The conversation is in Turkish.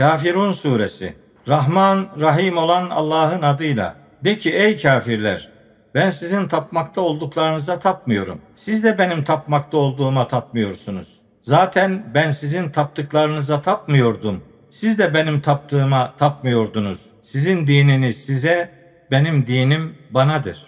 Kafirun suresi Rahman, Rahim olan Allah'ın adıyla. De ki ey kafirler, ben sizin tapmakta olduklarınıza tapmıyorum. Siz de benim tapmakta olduğuma tapmıyorsunuz. Zaten ben sizin taptıklarınıza tapmıyordum. Siz de benim taptığıma tapmıyordunuz. Sizin dininiz size, benim dinim banadır.